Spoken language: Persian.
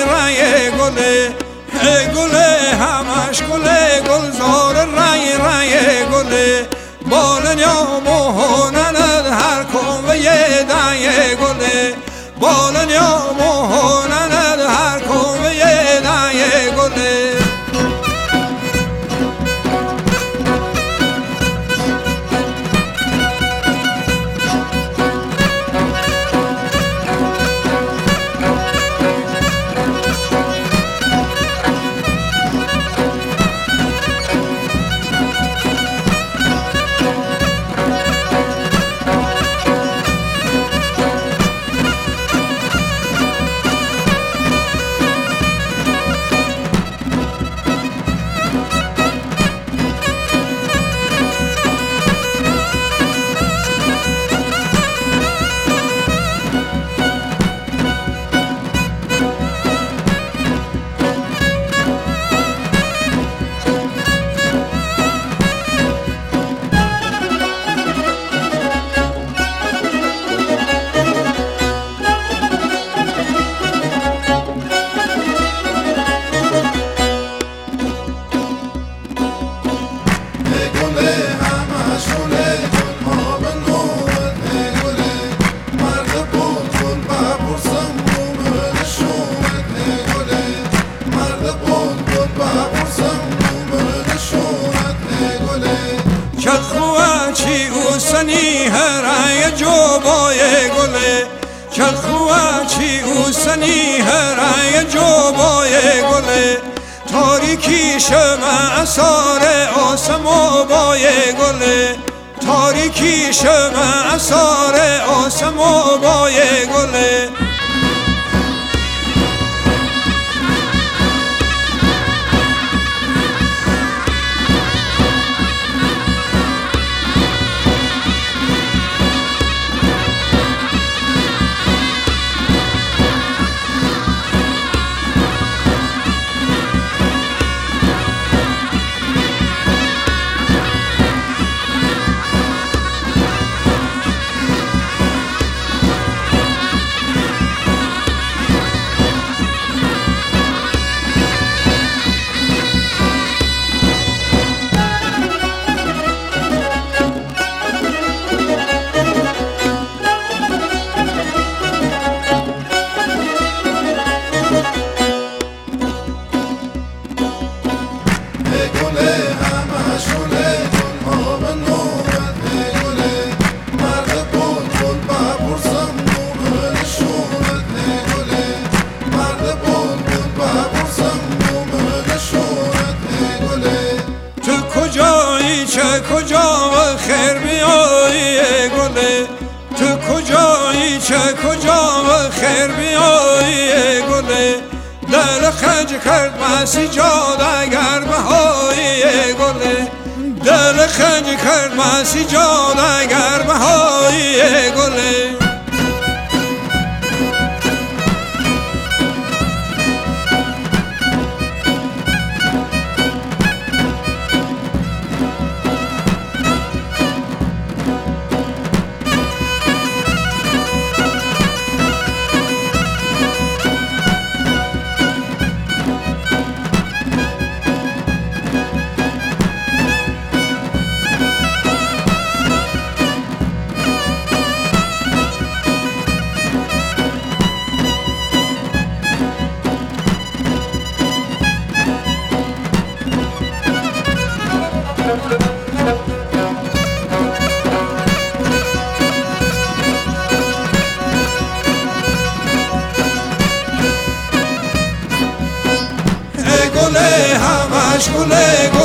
رای رای گله همش گله گلزار رای رای گله بالن یا مهونن هر کوه دای گله بالن یا مهونن اوسنی هرای جو بای گله چخوا چی اوسنی هرای جو بای گله تاریکی شما اثار آسمو بای گله تاریکی شما اثار آسمو بای گله چه کجا و خیر بیایی گله؟ تو کجایی چه کجا و خیر بیایی گله؟ دل خنج کرد مسی جاد اگر بهایی گله؟ دل خنج کرد مسی جاد اگر بهایی گله؟ گله همش گله